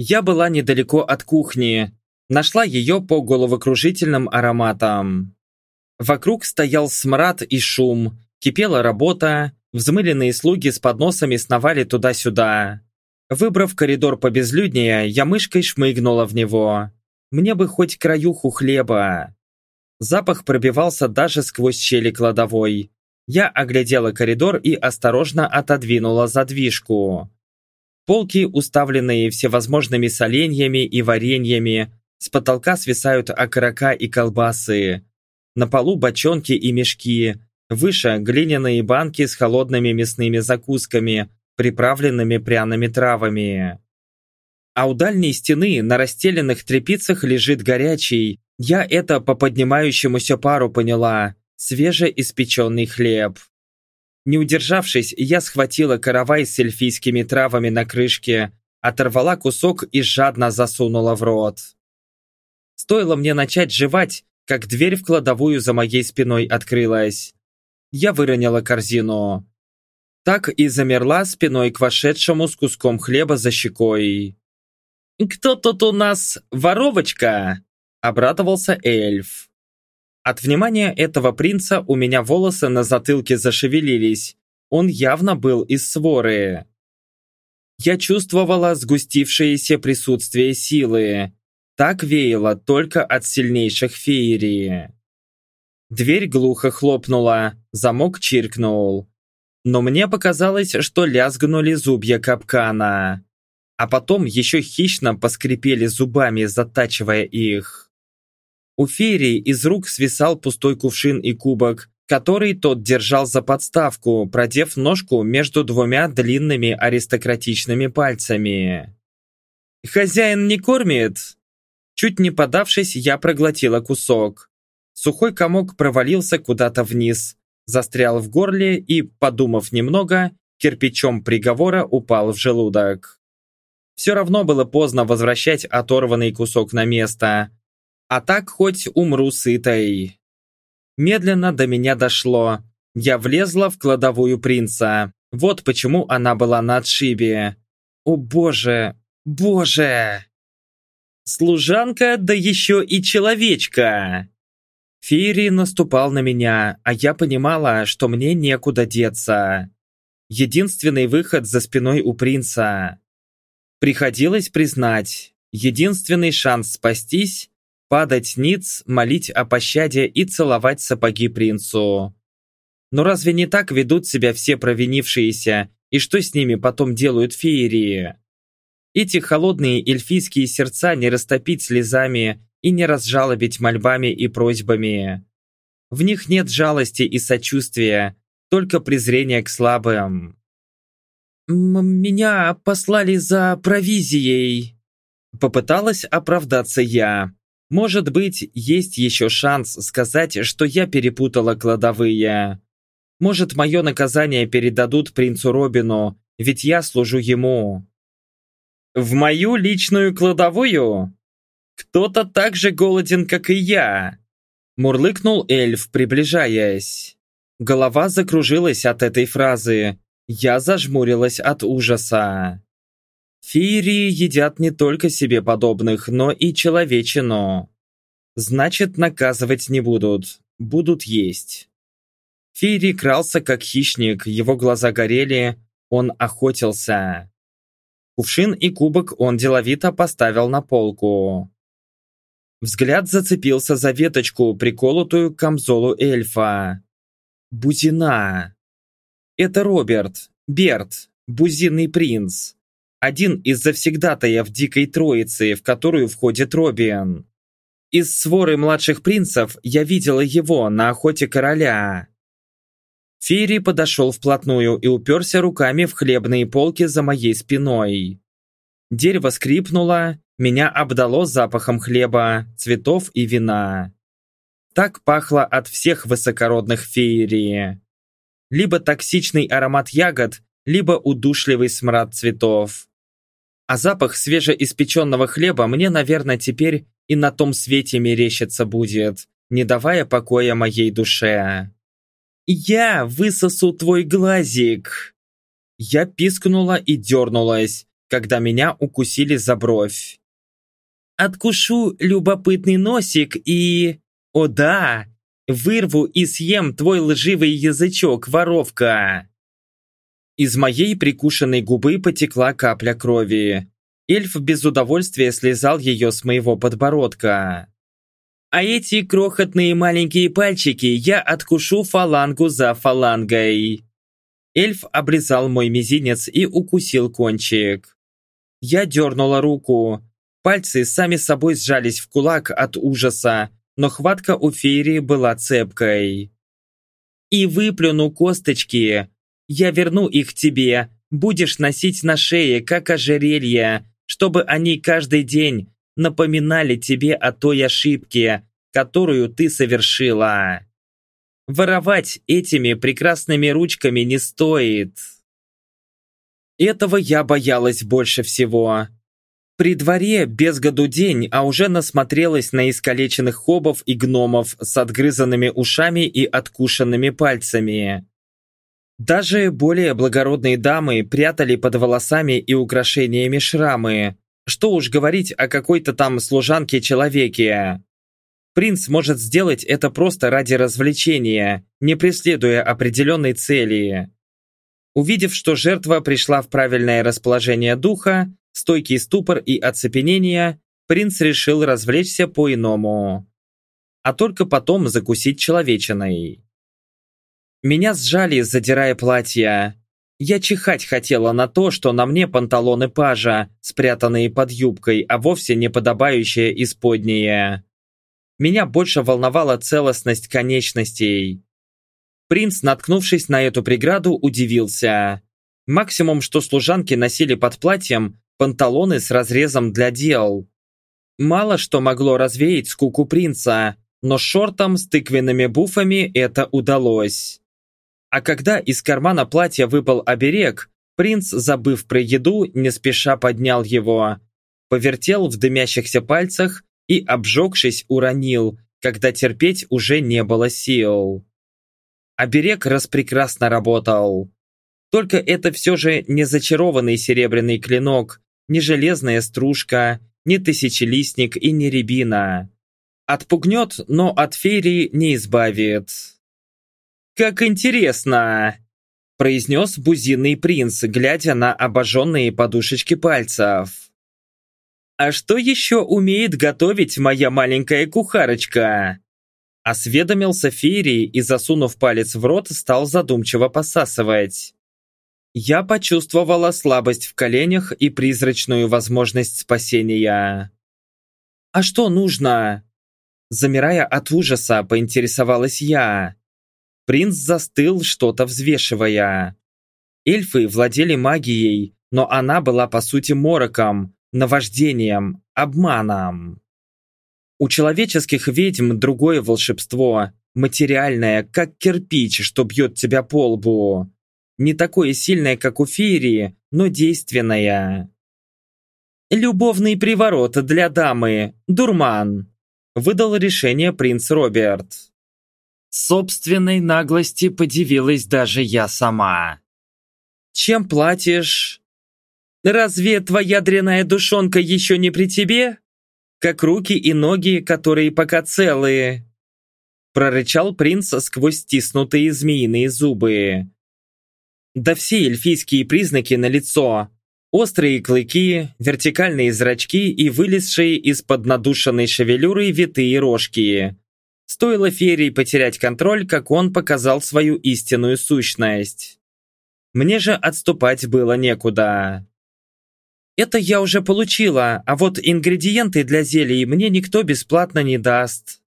Я была недалеко от кухни, нашла ее по головокружительным ароматам. Вокруг стоял смрад и шум, кипела работа, взмыленные слуги с подносами сновали туда-сюда. Выбрав коридор побезлюднее, я мышкой шмыгнула в него. Мне бы хоть краюху хлеба. Запах пробивался даже сквозь щели кладовой. Я оглядела коридор и осторожно отодвинула задвижку. Полки, уставленные всевозможными соленьями и вареньями, с потолка свисают окорока и колбасы. На полу бочонки и мешки, выше глиняные банки с холодными мясными закусками, приправленными пряными травами. А у дальней стены на расстеленных тряпицах лежит горячий, я это по поднимающемуся пару поняла, свежеиспеченный хлеб. Не удержавшись, я схватила каравай с эльфийскими травами на крышке, оторвала кусок и жадно засунула в рот. Стоило мне начать жевать, как дверь в кладовую за моей спиной открылась. Я выронила корзину. Так и замерла спиной к вошедшему с куском хлеба за щекой. «Кто тут у нас воровочка?» – обрадовался эльф. От внимания этого принца у меня волосы на затылке зашевелились. Он явно был из своры. Я чувствовала сгустившееся присутствие силы, так веяло только от сильнейших феерии. Дверь глухо хлопнула, замок чиркнул. Но мне показалось, что лязгнули зубья капкана. А потом еще хищно поскрипели зубами, затачивая их. У феерии из рук свисал пустой кувшин и кубок, который тот держал за подставку, продев ножку между двумя длинными аристократичными пальцами. «Хозяин не кормит?» Чуть не подавшись, я проглотила кусок. Сухой комок провалился куда-то вниз, застрял в горле и, подумав немного, кирпичом приговора упал в желудок. Все равно было поздно возвращать оторванный кусок на место. А так хоть умру сытой. Медленно до меня дошло. Я влезла в кладовую принца. Вот почему она была на отшибе. О боже, боже! Служанка, да еще и человечка!» Фири наступал на меня, а я понимала, что мне некуда деться. Единственный выход за спиной у принца. Приходилось признать, единственный шанс спастись – падать ниц, молить о пощаде и целовать сапоги принцу. Но разве не так ведут себя все провинившиеся, и что с ними потом делают феерии? Эти холодные эльфийские сердца не растопить слезами и не разжалобить мольбами и просьбами. В них нет жалости и сочувствия, только презрение к слабым. «Меня послали за провизией», — попыталась оправдаться я. Может быть, есть еще шанс сказать, что я перепутала кладовые. Может, мое наказание передадут принцу Робину, ведь я служу ему. В мою личную кладовую? Кто-то так же голоден, как и я. Мурлыкнул эльф, приближаясь. Голова закружилась от этой фразы. Я зажмурилась от ужаса. Феерии едят не только себе подобных, но и человечину. Значит, наказывать не будут. Будут есть. Фейри крался как хищник, его глаза горели, он охотился. Кувшин и кубок он деловито поставил на полку. Взгляд зацепился за веточку, приколотую к камзолу эльфа. Бузина. Это Роберт, Берт, бузинный принц. Один из завсегдатаев Дикой Троицы, в которую входит Робин. Из своры младших принцев я видела его на охоте короля. Фейри подошел вплотную и уперся руками в хлебные полки за моей спиной. Дерево скрипнуло, меня обдало запахом хлеба, цветов и вина. Так пахло от всех высокородных феерии. Либо токсичный аромат ягод, либо удушливый смрад цветов. А запах свежеиспеченного хлеба мне, наверное, теперь и на том свете мерещится будет, не давая покоя моей душе. «Я высосу твой глазик!» Я пискнула и дернулась, когда меня укусили за бровь. «Откушу любопытный носик и... О да! Вырву и съем твой лживый язычок, воровка!» Из моей прикушенной губы потекла капля крови. Эльф без удовольствия слезал ее с моего подбородка. А эти крохотные маленькие пальчики я откушу фалангу за фалангой. Эльф обрезал мой мизинец и укусил кончик. Я дернула руку. Пальцы сами собой сжались в кулак от ужаса, но хватка у феерии была цепкой. «И выплюну косточки. Я верну их тебе. Будешь носить на шее, как ожерелье, чтобы они каждый день напоминали тебе о той ошибке, которую ты совершила. Воровать этими прекрасными ручками не стоит. Этого я боялась больше всего. При дворе без году день, а уже насмотрелась на искалеченных хобов и гномов с отгрызанными ушами и откушенными пальцами. Даже более благородные дамы прятали под волосами и украшениями шрамы. Что уж говорить о какой-то там служанке-человеке. Принц может сделать это просто ради развлечения, не преследуя определенной цели. Увидев, что жертва пришла в правильное расположение духа, стойкий ступор и оцепенение, принц решил развлечься по-иному. А только потом закусить человечиной. Меня сжали, задирая платье. Я чихать хотела на то, что на мне панталоны пажа, спрятанные под юбкой, а вовсе не подобающее исподнее. Меня больше волновала целостность конечностей. Принц, наткнувшись на эту преграду, удивился. Максимум, что служанки носили под платьем, панталоны с разрезом для дел. Мало что могло развеять скуку принца, но шортом с тыквенными буфами это удалось. А когда из кармана платья выпал оберег, принц, забыв про еду, не спеша поднял его, повертел в дымящихся пальцах и, обжегшись, уронил, когда терпеть уже не было сил. Оберег распрекрасно работал. Только это все же не зачарованный серебряный клинок, не железная стружка, не тысячелистник и не рябина. Отпугнет, но от феерии не избавит. «Как интересно!» произнес бузинный принц, глядя на обожженные подушечки пальцев. «А что еще умеет готовить моя маленькая кухарочка?» Осведомился Ферри и, засунув палец в рот, стал задумчиво посасывать. Я почувствовала слабость в коленях и призрачную возможность спасения. «А что нужно?» Замирая от ужаса, поинтересовалась я. Принц застыл, что-то взвешивая. Эльфы владели магией, но она была по сути мороком, наваждением, обманом. У человеческих ведьм другое волшебство, материальное, как кирпич, что бьет тебя по лбу. Не такое сильное, как у феерии, но действенное. «Любовный приворот для дамы, дурман», выдал решение принц Роберт. Собственной наглости подивилась даже я сама. «Чем платишь?» Разве твоя дряная душонка еще не при тебе? Как руки и ноги, которые пока целые. Прорычал принц сквозь стиснутые змеиные зубы. Да все эльфийские признаки на лицо. Острые клыки, вертикальные зрачки и вылезшие из-под надушенной шевелюры витые рожки. Стоило Ферии потерять контроль, как он показал свою истинную сущность. Мне же отступать было некуда. Это я уже получила, а вот ингредиенты для зелий мне никто бесплатно не даст.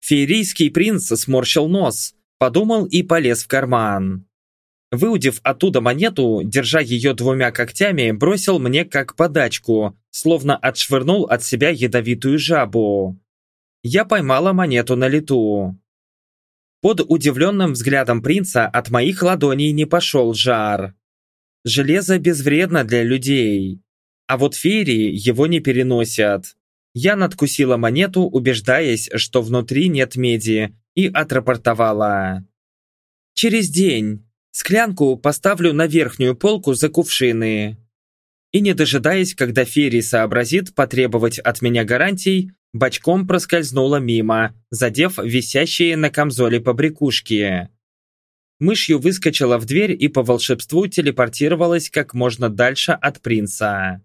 Феерийский принц сморщил нос, подумал и полез в карман. Выудив оттуда монету, держа ее двумя когтями, бросил мне как подачку, словно отшвырнул от себя ядовитую жабу. Я поймала монету на лету. Под удивленным взглядом принца от моих ладоней не пошел жар. Железо безвредно для людей. А вот феерии его не переносят. Я надкусила монету, убеждаясь, что внутри нет меди, и отрапортовала. «Через день. Склянку поставлю на верхнюю полку за кувшины». И, не дожидаясь, когда Ферри сообразит потребовать от меня гарантий, бочком проскользнула мимо, задев висящие на камзоле побрякушки. Мышью выскочила в дверь и по волшебству телепортировалась как можно дальше от принца.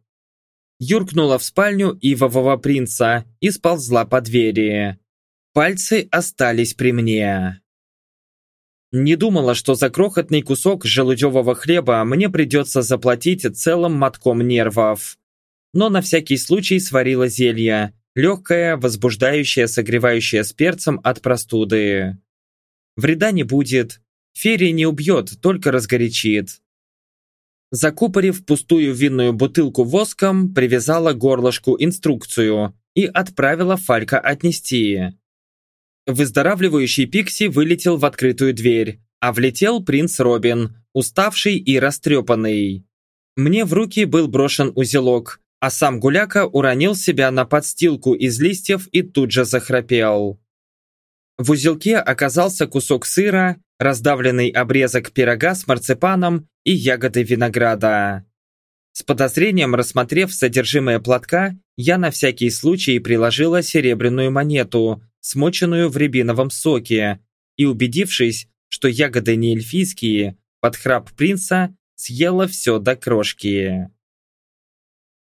Юркнула в спальню ивового принца и сползла по двери. Пальцы остались при мне. Не думала, что за крохотный кусок желудевого хлеба мне придется заплатить целым мотком нервов. Но на всякий случай сварила зелье, легкое, возбуждающее, согревающее с перцем от простуды. Вреда не будет, Ферри не убьет, только разгорячит. Закупорив пустую винную бутылку воском, привязала горлышку инструкцию и отправила Фалька отнести. Выздоравливающий Пикси вылетел в открытую дверь, а влетел принц Робин, уставший и растрепанный. Мне в руки был брошен узелок, а сам Гуляка уронил себя на подстилку из листьев и тут же захрапел. В узелке оказался кусок сыра, раздавленный обрезок пирога с марципаном и ягоды винограда. С подозрением рассмотрев содержимое платка, я на всякий случай приложила серебряную монету, смоченную в рябиновом соке, и убедившись, что ягоды не эльфийские, под храп принца съела все до крошки.